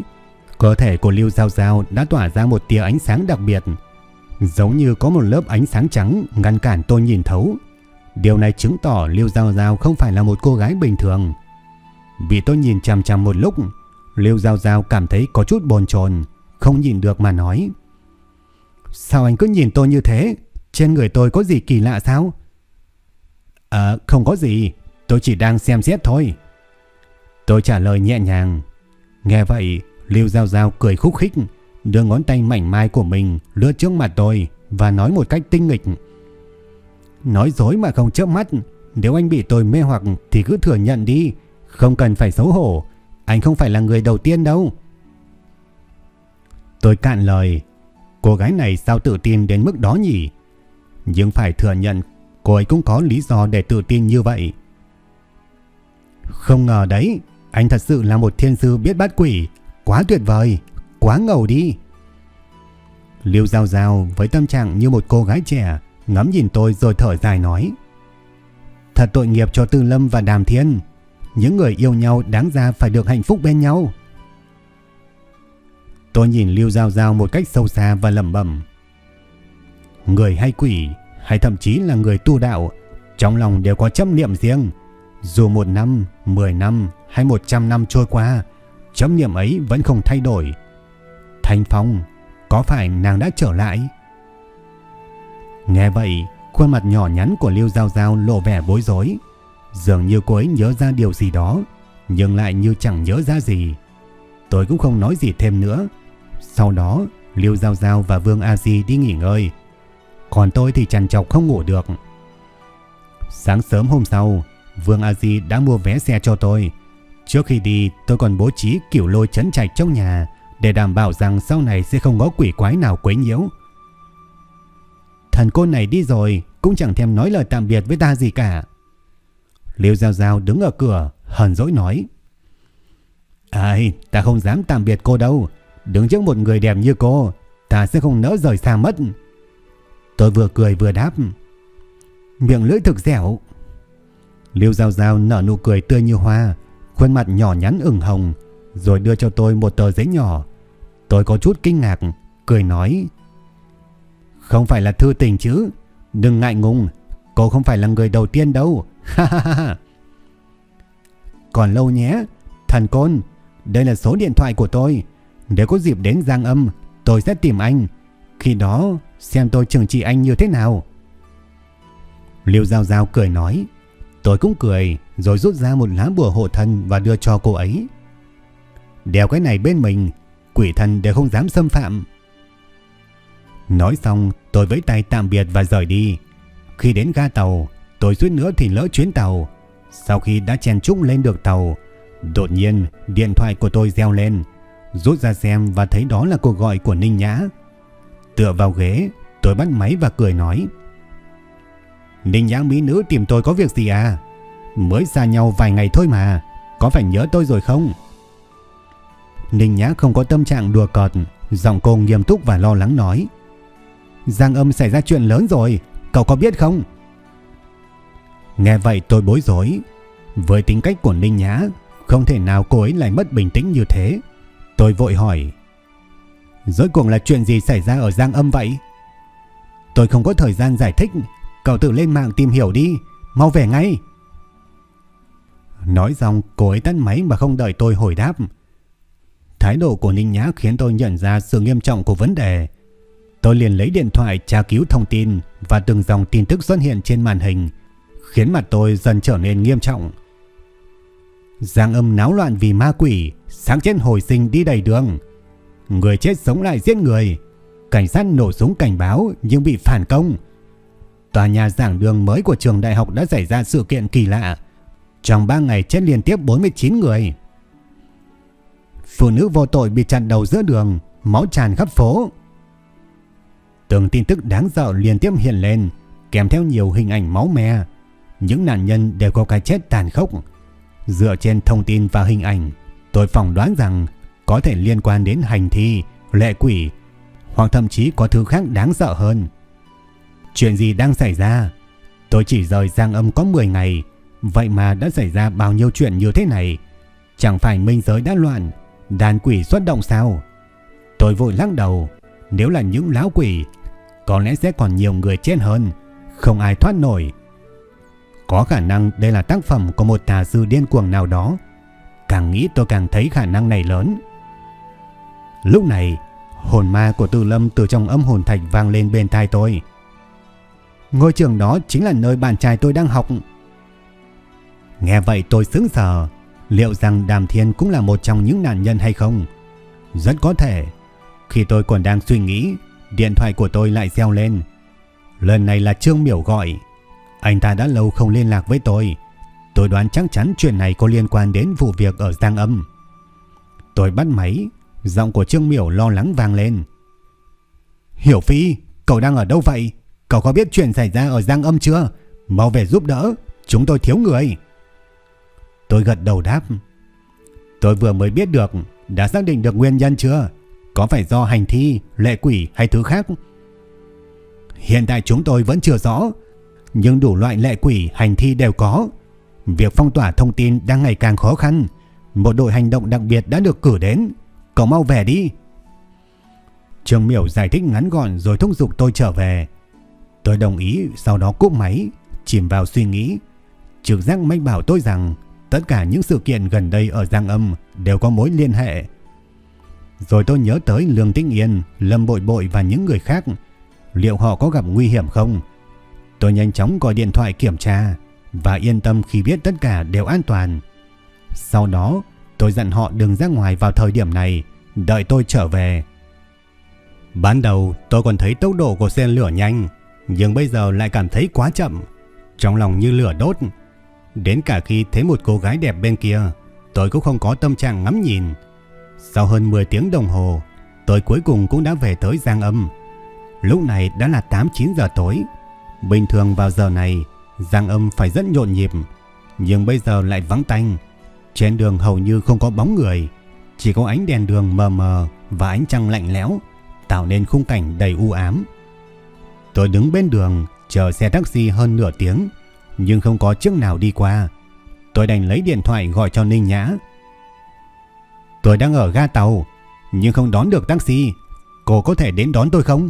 cơ thể của Lưu Giao Giao đã tỏa ra một tia ánh sáng đặc biệt. Giống như có một lớp ánh sáng trắng ngăn cản tôi nhìn thấu. Điều này chứng tỏ Lưu Giao Giao không phải là một cô gái bình thường. Vì tôi nhìn chằm chằm một lúc, Lưu Giao Giao cảm thấy có chút bồn chồn, không nhìn được mà nói. Sao anh cứ nhìn tôi như thế? Trên người tôi có gì kỳ lạ sao? À, không có gì, tôi chỉ đang xem xét thôi. Tôi trả lời nhẹ nhàng. Nghe vậy, Lưu Giao Giao cười khúc khích, đưa ngón tay mảnh mai của mình lướt trước mặt tôi và nói một cách tinh nghịch. Nói dối mà không chớp mắt, nếu anh bị tôi mê hoặc thì cứ thừa nhận đi, không cần phải xấu hổ, anh không phải là người đầu tiên đâu. Tôi cạn lời, cô gái này sao tự tin đến mức đó nhỉ? Nhưng phải thừa nhận cô ấy cũng có lý do để tự tin như vậy. Không ngờ đấy, anh thật sự là một thiên sư biết bắt quỷ, quá tuyệt vời, quá ngầu đi. Liêu Giao Giao với tâm trạng như một cô gái trẻ ngắm nhìn tôi rồi thở dài nói. Thật tội nghiệp cho Tư Lâm và Đàm Thiên. Những người yêu nhau đáng ra phải được hạnh phúc bên nhau. Tôi nhìn Lưu Giao Giao một cách sâu xa và lẩm bẩm. Người hay quỷ, hay thậm chí là người tu đạo, trong lòng đều có chấp niệm riêng. Dù một năm, mười năm hay một trăm năm trôi qua, chấp niệm ấy vẫn không thay đổi. Thanh Phong, có phải nàng đã trở lại? Nghe vậy, khuôn mặt nhỏ nhắn của Lưu Giao Giao lộ vẻ bối rối. Dường như cô ấy nhớ ra điều gì đó, nhưng lại như chẳng nhớ ra gì. Tôi cũng không nói gì thêm nữa. Sau đó, Liêu Giao Giao và Vương A Di đi nghỉ ngơi. Còn tôi thì chằn chọc không ngủ được. Sáng sớm hôm sau, Vương A Di đã mua vé xe cho tôi. Trước khi đi, tôi còn bố trí kiểu lôi chấn chạch trong nhà để đảm bảo rằng sau này sẽ không có quỷ quái nào quấy nhiễu. Thần cô này đi rồi, cũng chẳng thèm nói lời tạm biệt với ta gì cả. Liêu Giao Giao đứng ở cửa, hờn dỗi nói. Ai, ta không dám tạm biệt cô đâu. Đứng trước một người đẹp như cô, ta sẽ không nỡ rời xa mất. Tôi vừa cười vừa đáp. Miệng lưỡi thực dẻo. Liêu Giao Giao nở nụ cười tươi như hoa, khuôn mặt nhỏ nhắn ửng hồng, rồi đưa cho tôi một tờ giấy nhỏ. Tôi có chút kinh ngạc, cười nói. Không phải là thư tình chứ, đừng ngại ngùng, cô không phải là người đầu tiên đâu. Ha ha ha. Còn lâu nhé, thần côn, đây là số điện thoại của tôi. Nếu có dịp đến Giang Âm, tôi sẽ tìm anh. Khi đó, xem tôi trừng trị anh như thế nào. Liêu Giao Giao cười nói. Tôi cũng cười, rồi rút ra một lá bùa hộ thân và đưa cho cô ấy. Đeo cái này bên mình, quỷ thần đều không dám xâm phạm. Nói xong, tôi với tay tạm biệt và rời đi. Khi đến ga tàu, tôi suýt nữa thì lỡ chuyến tàu. Sau khi đã chen trúc lên được tàu, đột nhiên điện thoại của tôi reo lên. Rút ra xem và thấy đó là cuộc gọi của Ninh Nhã. Tựa vào ghế, tôi bắt máy và cười nói. Ninh Nhã Mỹ Nữ tìm tôi có việc gì à? Mới xa nhau vài ngày thôi mà, có phải nhớ tôi rồi không? Ninh Nhã không có tâm trạng đùa cợt, giọng cô nghiêm túc và lo lắng nói. Giang âm xảy ra chuyện lớn rồi, cậu có biết không? Nghe vậy tôi bối rối. Với tính cách của Ninh Nhã, không thể nào cô ấy lại mất bình tĩnh như thế. Tôi vội hỏi. Rốt cuộc là chuyện gì xảy ra ở Giang âm vậy? Tôi không có thời gian giải thích, cậu tự lên mạng tìm hiểu đi, mau về ngay. Nói xong cô ấy tắt máy mà không đợi tôi hồi đáp. Thái độ của Ninh Nhã khiến tôi nhận ra sự nghiêm trọng của vấn đề. Tôi liền lấy điện thoại tra cứu thông tin và từng dòng tin tức xuất hiện trên màn hình, khiến mặt tôi dần trở nên nghiêm trọng. Giang âm náo loạn vì ma quỷ, sáng chết hồi sinh đi đầy đường. Người chết sống lại giết người. Cảnh sát nổ súng cảnh báo nhưng bị phản công. Tòa nhà giảng đường mới của trường đại học đã xảy ra sự kiện kỳ lạ. Trong 3 ngày chết liên tiếp 49 người. Phụ nữ vô tội bị chặn đầu giữa đường, máu tràn khắp phố. Từng tin tức đáng sợ liên tiếp hiện lên, kèm theo nhiều hình ảnh máu me. Những nạn nhân đều có cái chết tàn khốc. Dựa trên thông tin và hình ảnh, tôi phỏng đoán rằng có thể liên quan đến hành thi, lệ quỷ, hoặc thậm chí có thứ khác đáng sợ hơn. Chuyện gì đang xảy ra? Tôi chỉ rời Giang Âm có 10 ngày, vậy mà đã xảy ra bao nhiêu chuyện như thế này? Chẳng phải minh giới đã loạn, đàn quỷ xuất động sao? Tôi vội lắc đầu, nếu là những lão quỷ, có lẽ sẽ còn nhiều người chết hơn, không ai thoát nổi. Có khả năng đây là tác phẩm của một tà sư điên cuồng nào đó. Càng nghĩ tôi càng thấy khả năng này lớn. Lúc này, hồn ma của Từ Lâm từ trong âm hồn thạch vang lên bên tai tôi. Ngôi trường đó chính là nơi bạn trai tôi đang học. Nghe vậy tôi sững sờ, liệu rằng Đàm Thiên cũng là một trong những nạn nhân hay không? Rất có thể. Khi tôi còn đang suy nghĩ, điện thoại của tôi lại reo lên. Lần này là Trương Miểu gọi. Anh ta đã lâu không liên lạc với tôi. Tôi đoán chắc chắn chuyện này có liên quan đến vụ việc ở Giang Âm. Tôi bắt máy, giọng của Trương Miểu lo lắng vang lên. Hiểu Phi, cậu đang ở đâu vậy? Cậu có biết chuyện xảy ra ở Giang Âm chưa? Mau về giúp đỡ, chúng tôi thiếu người. Tôi gật đầu đáp. Tôi vừa mới biết được, đã xác định được nguyên nhân chưa? Có phải do hành thi, lệ quỷ hay thứ khác? Hiện tại chúng tôi vẫn chưa rõ, nhưng đủ loại lệ quỷ hành thi đều có. Việc phong tỏa thông tin đang ngày càng khó khăn. Một đội hành động đặc biệt đã được cử đến. Cậu mau về đi. Trường miểu giải thích ngắn gọn rồi thúc giục tôi trở về. Tôi đồng ý sau đó cúp máy, chìm vào suy nghĩ. Trực giác mách bảo tôi rằng tất cả những sự kiện gần đây ở Giang Âm đều có mối liên hệ. Rồi tôi nhớ tới Lương Tĩnh Yên, Lâm Bội Bội và những người khác. Liệu họ có gặp nguy hiểm không? Tôi nhanh chóng gọi điện thoại kiểm tra và yên tâm khi biết tất cả đều an toàn. Sau đó, Tôi dặn họ đừng ra ngoài vào thời điểm này, đợi tôi trở về. Ban đầu tôi còn thấy tốc độ của xe lửa nhanh, nhưng bây giờ lại cảm thấy quá chậm. Trong lòng như lửa đốt. Đến cả khi thấy một cô gái đẹp bên kia, tôi cũng không có tâm trạng ngắm nhìn. Sau hơn 10 tiếng đồng hồ, tôi cuối cùng cũng đã về tới Giang Âm. Lúc này đã là 8-9 giờ tối. Bình thường vào giờ này, Giang Âm phải rất nhộn nhịp, nhưng bây giờ lại vắng tanh. Trên đường hầu như không có bóng người, chỉ có ánh đèn đường mờ mờ và ánh trăng lạnh lẽo tạo nên khung cảnh đầy u ám. Tôi đứng bên đường chờ xe taxi hơn nửa tiếng, nhưng không có chiếc nào đi qua. Tôi đành lấy điện thoại gọi cho Ninh Nhã. Tôi đang ở ga tàu, nhưng không đón được taxi. Cô có thể đến đón tôi không?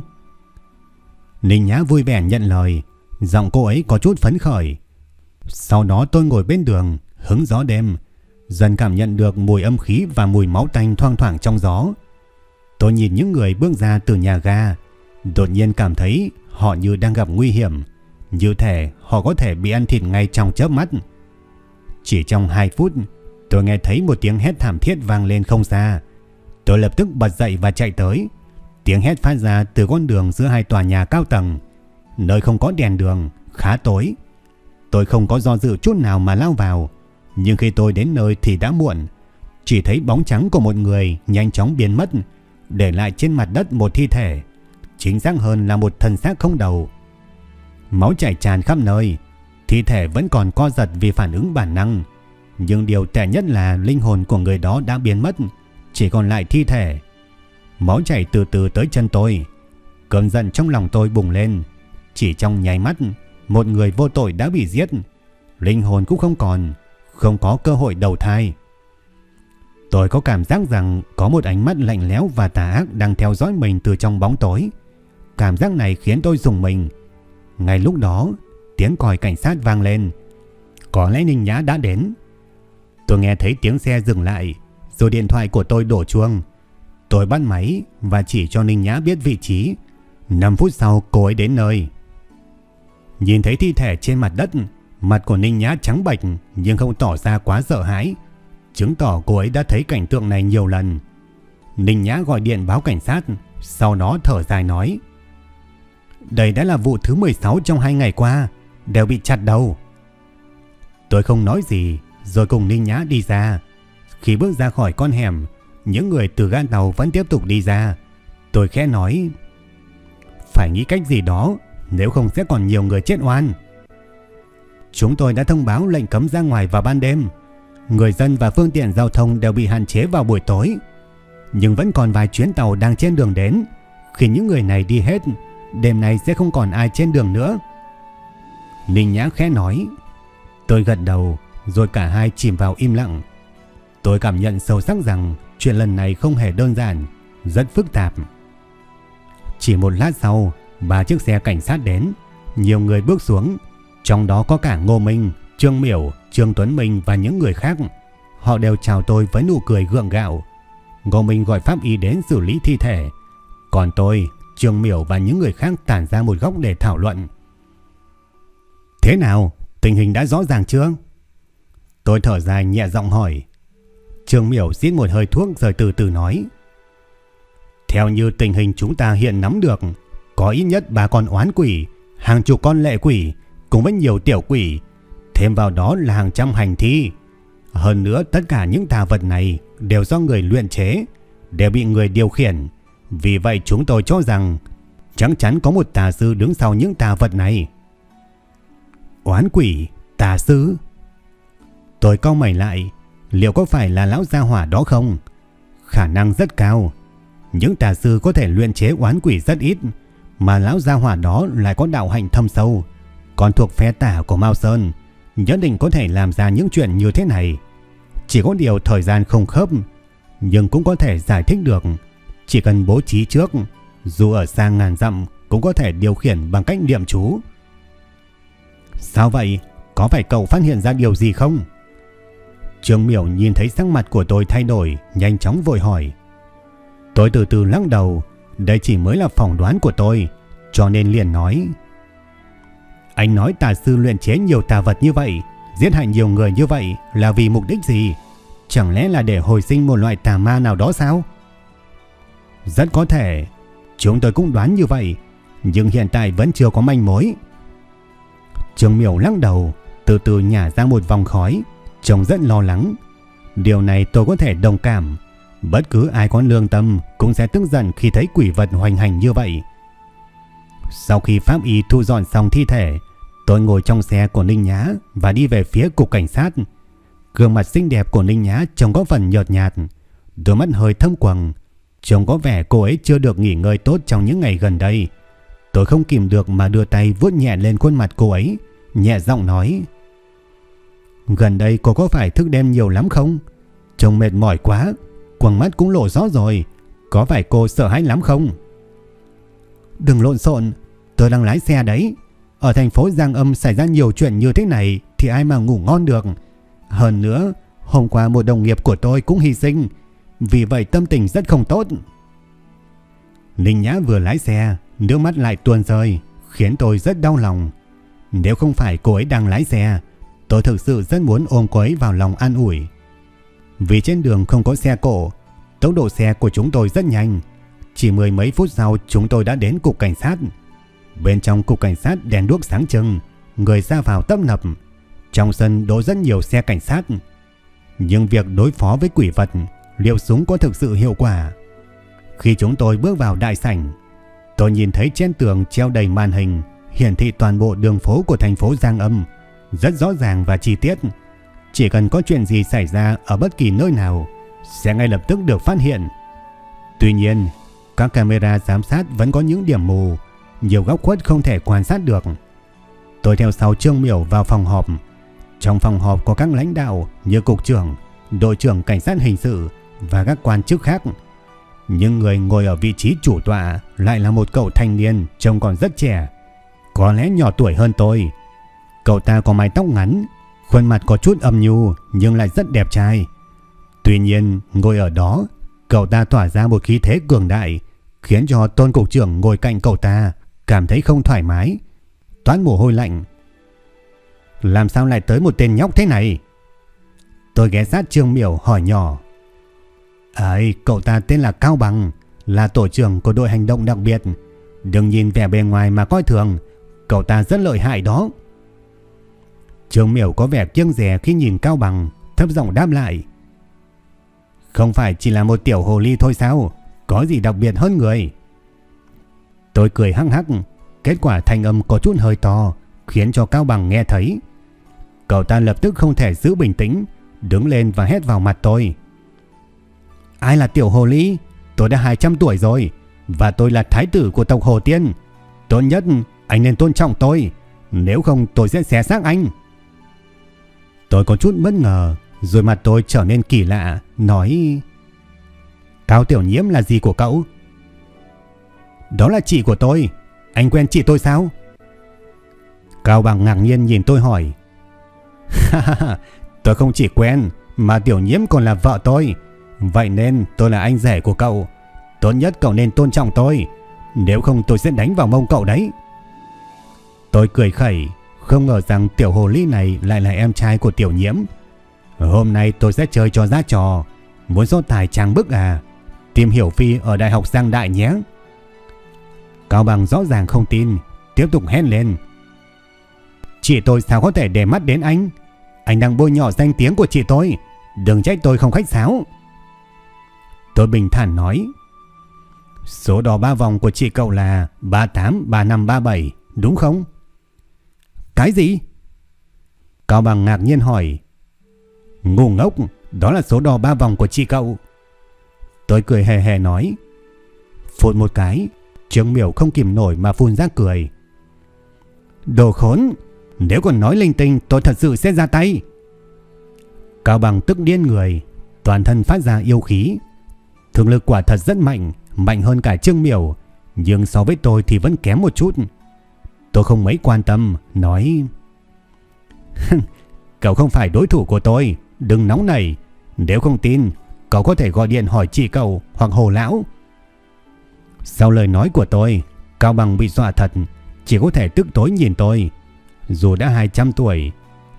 Ninh Nhã vui vẻ nhận lời, giọng cô ấy có chút phấn khởi. Sau đó tôi ngồi bên đường, hứng gió đêm, dần cảm nhận được mùi âm khí và mùi máu tanh thoang thoảng trong gió. Tôi nhìn những người bước ra từ nhà ga, đột nhiên cảm thấy họ như đang gặp nguy hiểm, như thể họ có thể bị ăn thịt ngay trong chớp mắt. Chỉ trong 2 phút, tôi nghe thấy một tiếng hét thảm thiết vang lên không xa. Tôi lập tức bật dậy và chạy tới. Tiếng hét phát ra từ con đường giữa hai tòa nhà cao tầng, nơi không có đèn đường, khá tối. Tôi không có do dự chút nào mà lao vào, nhưng khi tôi đến nơi thì đã muộn. Chỉ thấy bóng trắng của một người nhanh chóng biến mất, để lại trên mặt đất một thi thể, chính xác hơn là một thân xác không đầu. Máu chảy tràn khắp nơi, thi thể vẫn còn co giật vì phản ứng bản năng, nhưng điều tệ nhất là linh hồn của người đó đã biến mất, chỉ còn lại thi thể. Máu chảy từ từ tới chân tôi, cơn giận trong lòng tôi bùng lên, chỉ trong nháy mắt, một người vô tội đã bị giết, linh hồn cũng không còn, không có cơ hội đầu thai. Tôi có cảm giác rằng có một ánh mắt lạnh lẽo và tà ác đang theo dõi mình từ trong bóng tối. Cảm giác này khiến tôi rùng mình. Ngay lúc đó, tiếng còi cảnh sát vang lên. Có lẽ Ninh Nhã đã đến. Tôi nghe thấy tiếng xe dừng lại, rồi điện thoại của tôi đổ chuông. Tôi bắt máy và chỉ cho Ninh Nhã biết vị trí. 5 phút sau cô ấy đến nơi. Nhìn thấy thi thể trên mặt đất, mặt của Ninh Nhã trắng bệch nhưng không tỏ ra quá sợ hãi chứng tỏ cô ấy đã thấy cảnh tượng này nhiều lần. Ninh Nhã gọi điện báo cảnh sát, sau đó thở dài nói. Đây đã là vụ thứ 16 trong hai ngày qua, đều bị chặt đầu. Tôi không nói gì, rồi cùng Ninh Nhã đi ra. Khi bước ra khỏi con hẻm, những người từ gan tàu vẫn tiếp tục đi ra. Tôi khẽ nói, phải nghĩ cách gì đó, nếu không sẽ còn nhiều người chết oan. Chúng tôi đã thông báo lệnh cấm ra ngoài vào ban đêm người dân và phương tiện giao thông đều bị hạn chế vào buổi tối. Nhưng vẫn còn vài chuyến tàu đang trên đường đến. Khi những người này đi hết, đêm nay sẽ không còn ai trên đường nữa. Ninh Nhã khẽ nói. Tôi gật đầu, rồi cả hai chìm vào im lặng. Tôi cảm nhận sâu sắc rằng chuyện lần này không hề đơn giản, rất phức tạp. Chỉ một lát sau, ba chiếc xe cảnh sát đến, nhiều người bước xuống, trong đó có cả Ngô Minh, Trương Miểu, Trương Tuấn Minh và những người khác. Họ đều chào tôi với nụ cười gượng gạo. Ngô Minh gọi pháp y đến xử lý thi thể. Còn tôi, Trương Miểu và những người khác tản ra một góc để thảo luận. Thế nào? Tình hình đã rõ ràng chưa? Tôi thở dài nhẹ giọng hỏi. Trương Miểu giết một hơi thuốc rồi từ từ nói. Theo như tình hình chúng ta hiện nắm được, có ít nhất ba con oán quỷ, hàng chục con lệ quỷ, cùng với nhiều tiểu quỷ, Thêm vào đó là hàng trăm hành thi. Hơn nữa tất cả những tà vật này đều do người luyện chế, đều bị người điều khiển. Vì vậy chúng tôi cho rằng chắc chắn có một tà sư đứng sau những tà vật này. Oán quỷ, tà sư. Tôi cau mày lại, liệu có phải là lão gia hỏa đó không? Khả năng rất cao. Những tà sư có thể luyện chế oán quỷ rất ít, mà lão gia hỏa đó lại có đạo hạnh thâm sâu, còn thuộc phe tả của Mao Sơn nhất định có thể làm ra những chuyện như thế này. Chỉ có điều thời gian không khớp, nhưng cũng có thể giải thích được. Chỉ cần bố trí trước, dù ở xa ngàn dặm cũng có thể điều khiển bằng cách niệm chú. Sao vậy? Có phải cậu phát hiện ra điều gì không? Trương Miểu nhìn thấy sắc mặt của tôi thay đổi, nhanh chóng vội hỏi. Tôi từ từ lắc đầu, đây chỉ mới là phỏng đoán của tôi, cho nên liền nói. Anh nói tà sư luyện chế nhiều tà vật như vậy, giết hại nhiều người như vậy là vì mục đích gì? Chẳng lẽ là để hồi sinh một loại tà ma nào đó sao? Rất có thể. Chúng tôi cũng đoán như vậy. Nhưng hiện tại vẫn chưa có manh mối. Trường miểu lắc đầu. Từ từ nhả ra một vòng khói. Trông rất lo lắng. Điều này tôi có thể đồng cảm. Bất cứ ai có lương tâm cũng sẽ tức giận khi thấy quỷ vật hoành hành như vậy. Sau khi pháp y thu dọn xong thi thể, tôi ngồi trong xe của Ninh Nhã và đi về phía cục cảnh sát. Gương mặt xinh đẹp của Ninh Nhã trông có phần nhợt nhạt, đôi mắt hơi thâm quầng. Trông có vẻ cô ấy chưa được nghỉ ngơi tốt trong những ngày gần đây. Tôi không kìm được mà đưa tay vuốt nhẹ lên khuôn mặt cô ấy, nhẹ giọng nói. Gần đây cô có phải thức đêm nhiều lắm không? Trông mệt mỏi quá, quầng mắt cũng lộ rõ rồi. Có phải cô sợ hãi lắm không? Đừng lộn xộn, tôi đang lái xe đấy. Ở thành phố Giang Âm xảy ra nhiều chuyện như thế này thì ai mà ngủ ngon được. Hơn nữa, hôm qua một đồng nghiệp của tôi cũng hy sinh. Vì vậy tâm tình rất không tốt. Ninh Nhã vừa lái xe, nước mắt lại tuôn rơi, khiến tôi rất đau lòng. Nếu không phải cô ấy đang lái xe, tôi thực sự rất muốn ôm cô ấy vào lòng an ủi. Vì trên đường không có xe cổ, tốc độ xe của chúng tôi rất nhanh. Chỉ mười mấy phút sau chúng tôi đã đến cục cảnh sát. Bên trong cục cảnh sát đèn đuốc sáng trưng, người ra vào tấp nập. Trong sân đổ rất nhiều xe cảnh sát. Nhưng việc đối phó với quỷ vật, liệu súng có thực sự hiệu quả? Khi chúng tôi bước vào đại sảnh, tôi nhìn thấy trên tường treo đầy màn hình hiển thị toàn bộ đường phố của thành phố Giang Âm, rất rõ ràng và chi tiết. Chỉ cần có chuyện gì xảy ra ở bất kỳ nơi nào, sẽ ngay lập tức được phát hiện. Tuy nhiên, các camera giám sát vẫn có những điểm mù, nhiều góc khuất không thể quan sát được. Tôi theo sau Trương Miểu vào phòng họp. Trong phòng họp có các lãnh đạo như cục trưởng, đội trưởng cảnh sát hình sự và các quan chức khác. Nhưng người ngồi ở vị trí chủ tọa lại là một cậu thanh niên trông còn rất trẻ, có lẽ nhỏ tuổi hơn tôi. Cậu ta có mái tóc ngắn, khuôn mặt có chút âm nhu nhưng lại rất đẹp trai. Tuy nhiên, ngồi ở đó, cậu ta tỏa ra một khí thế cường đại, khiến cho tôn cục trưởng ngồi cạnh cậu ta cảm thấy không thoải mái, toán mồ hôi lạnh. Làm sao lại tới một tên nhóc thế này? Tôi ghé sát Trương Miểu hỏi nhỏ. Ấy, cậu ta tên là Cao Bằng, là tổ trưởng của đội hành động đặc biệt. Đừng nhìn vẻ bề ngoài mà coi thường, cậu ta rất lợi hại đó. Trương Miểu có vẻ kiêng dè khi nhìn Cao Bằng, thấp giọng đáp lại. Không phải chỉ là một tiểu hồ ly thôi sao? Có gì đặc biệt hơn người? Tôi cười hăng hắc, kết quả thanh âm có chút hơi to, khiến cho Cao Bằng nghe thấy. Cậu ta lập tức không thể giữ bình tĩnh, đứng lên và hét vào mặt tôi. Ai là tiểu hồ ly? Tôi đã 200 tuổi rồi, và tôi là thái tử của tộc Hồ Tiên. Tốt nhất anh nên tôn trọng tôi, nếu không tôi sẽ xé xác anh. Tôi có chút bất ngờ, rồi mặt tôi trở nên kỳ lạ, nói... Cao Tiểu Nhiễm là gì của cậu? Đó là chị của tôi. Anh quen chị tôi sao? Cao Bằng ngạc nhiên nhìn tôi hỏi. tôi không chỉ quen, mà Tiểu Nhiễm còn là vợ tôi. Vậy nên tôi là anh rể của cậu. Tốt nhất cậu nên tôn trọng tôi. Nếu không tôi sẽ đánh vào mông cậu đấy. Tôi cười khẩy, không ngờ rằng tiểu hồ ly này lại là em trai của tiểu nhiễm. Hôm nay tôi sẽ chơi cho ra trò. Muốn số tài trang bức à? Tìm hiểu phi ở Đại học Giang Đại nhé. Cao Bằng rõ ràng không tin, tiếp tục hét lên. Chị tôi sao có thể để mắt đến anh? Anh đang bôi nhọ danh tiếng của chị tôi. Đừng trách tôi không khách sáo. Tôi bình thản nói. Số đo ba vòng của chị cậu là 383537, đúng không? Cái gì? Cao Bằng ngạc nhiên hỏi. Ngu ngốc, đó là số đo ba vòng của chị cậu. Tôi cười hề hề nói. Phụt một cái, Trương miểu không kìm nổi mà phun ra cười. Đồ khốn, nếu còn nói linh tinh tôi thật sự sẽ ra tay. Cao Bằng tức điên người, toàn thân phát ra yêu khí. Thường lực quả thật rất mạnh, mạnh hơn cả Trương Miểu, nhưng so với tôi thì vẫn kém một chút. Tôi không mấy quan tâm, nói Cậu không phải đối thủ của tôi, đừng nóng nảy. Nếu không tin, cậu có thể gọi điện hỏi chị cậu hoặc hồ lão. Sau lời nói của tôi, Cao Bằng bị dọa thật, chỉ có thể tức tối nhìn tôi. Dù đã 200 tuổi,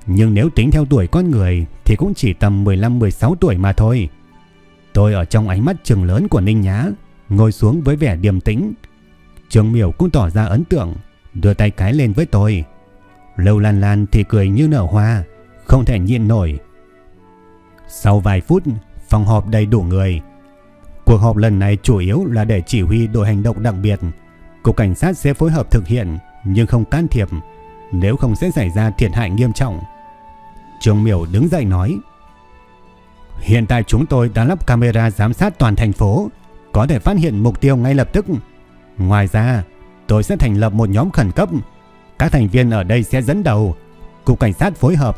Nhưng nếu tính theo tuổi con người thì cũng chỉ tầm 15-16 tuổi mà thôi. Tôi ở trong ánh mắt trừng lớn của Ninh Nhã, ngồi xuống với vẻ điềm tĩnh. Trường miểu cũng tỏ ra ấn tượng, đưa tay cái lên với tôi. Lâu lan lan thì cười như nở hoa, không thể nhịn nổi. Sau vài phút, phòng họp đầy đủ người. Cuộc họp lần này chủ yếu là để chỉ huy đội hành động đặc biệt. Cục cảnh sát sẽ phối hợp thực hiện nhưng không can thiệp, nếu không sẽ xảy ra thiệt hại nghiêm trọng. Trương Miểu đứng dậy nói: Hiện tại chúng tôi đã lắp camera giám sát toàn thành phố, có thể phát hiện mục tiêu ngay lập tức. Ngoài ra, tôi sẽ thành lập một nhóm khẩn cấp. Các thành viên ở đây sẽ dẫn đầu, cục cảnh sát phối hợp.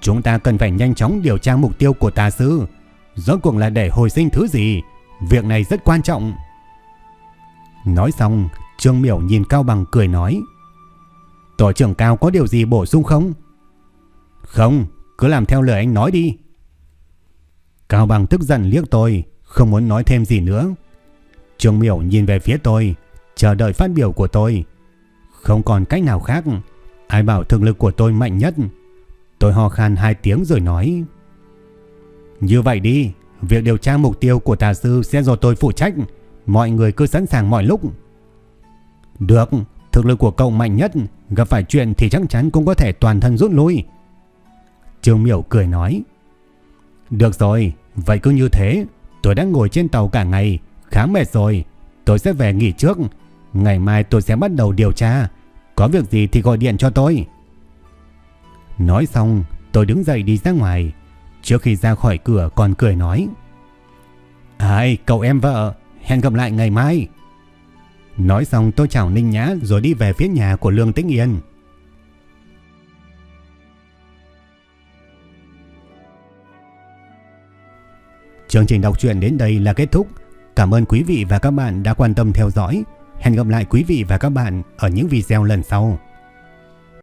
Chúng ta cần phải nhanh chóng điều tra mục tiêu của tà sư. Rốt cuộc là để hồi sinh thứ gì? Việc này rất quan trọng. Nói xong, Trương Miểu nhìn Cao Bằng cười nói. Tổ trưởng Cao có điều gì bổ sung không? Không, cứ làm theo lời anh nói đi. Cao Bằng tức giận liếc tôi, không muốn nói thêm gì nữa. Trương Miểu nhìn về phía tôi, chờ đợi phát biểu của tôi. Không còn cách nào khác, ai bảo thực lực của tôi mạnh nhất. Tôi ho khan hai tiếng rồi nói. Như vậy đi, việc điều tra mục tiêu của tà sư sẽ do tôi phụ trách. Mọi người cứ sẵn sàng mọi lúc. Được, thực lực của cậu mạnh nhất, gặp phải chuyện thì chắc chắn cũng có thể toàn thân rút lui. Trương Miểu cười nói. Được rồi, vậy cứ như thế, tôi đã ngồi trên tàu cả ngày, khá mệt rồi, tôi sẽ về nghỉ trước. Ngày mai tôi sẽ bắt đầu điều tra, có việc gì thì gọi điện cho tôi. Nói xong, tôi đứng dậy đi ra ngoài, trước khi ra khỏi cửa còn cười nói. Ai, cậu em vợ, hẹn gặp lại ngày mai. Nói xong tôi chào Ninh Nhã rồi đi về phía nhà của Lương Tĩnh Yên. Chương trình đọc truyện đến đây là kết thúc. Cảm ơn quý vị và các bạn đã quan tâm theo dõi. Hẹn gặp lại quý vị và các bạn ở những video lần sau.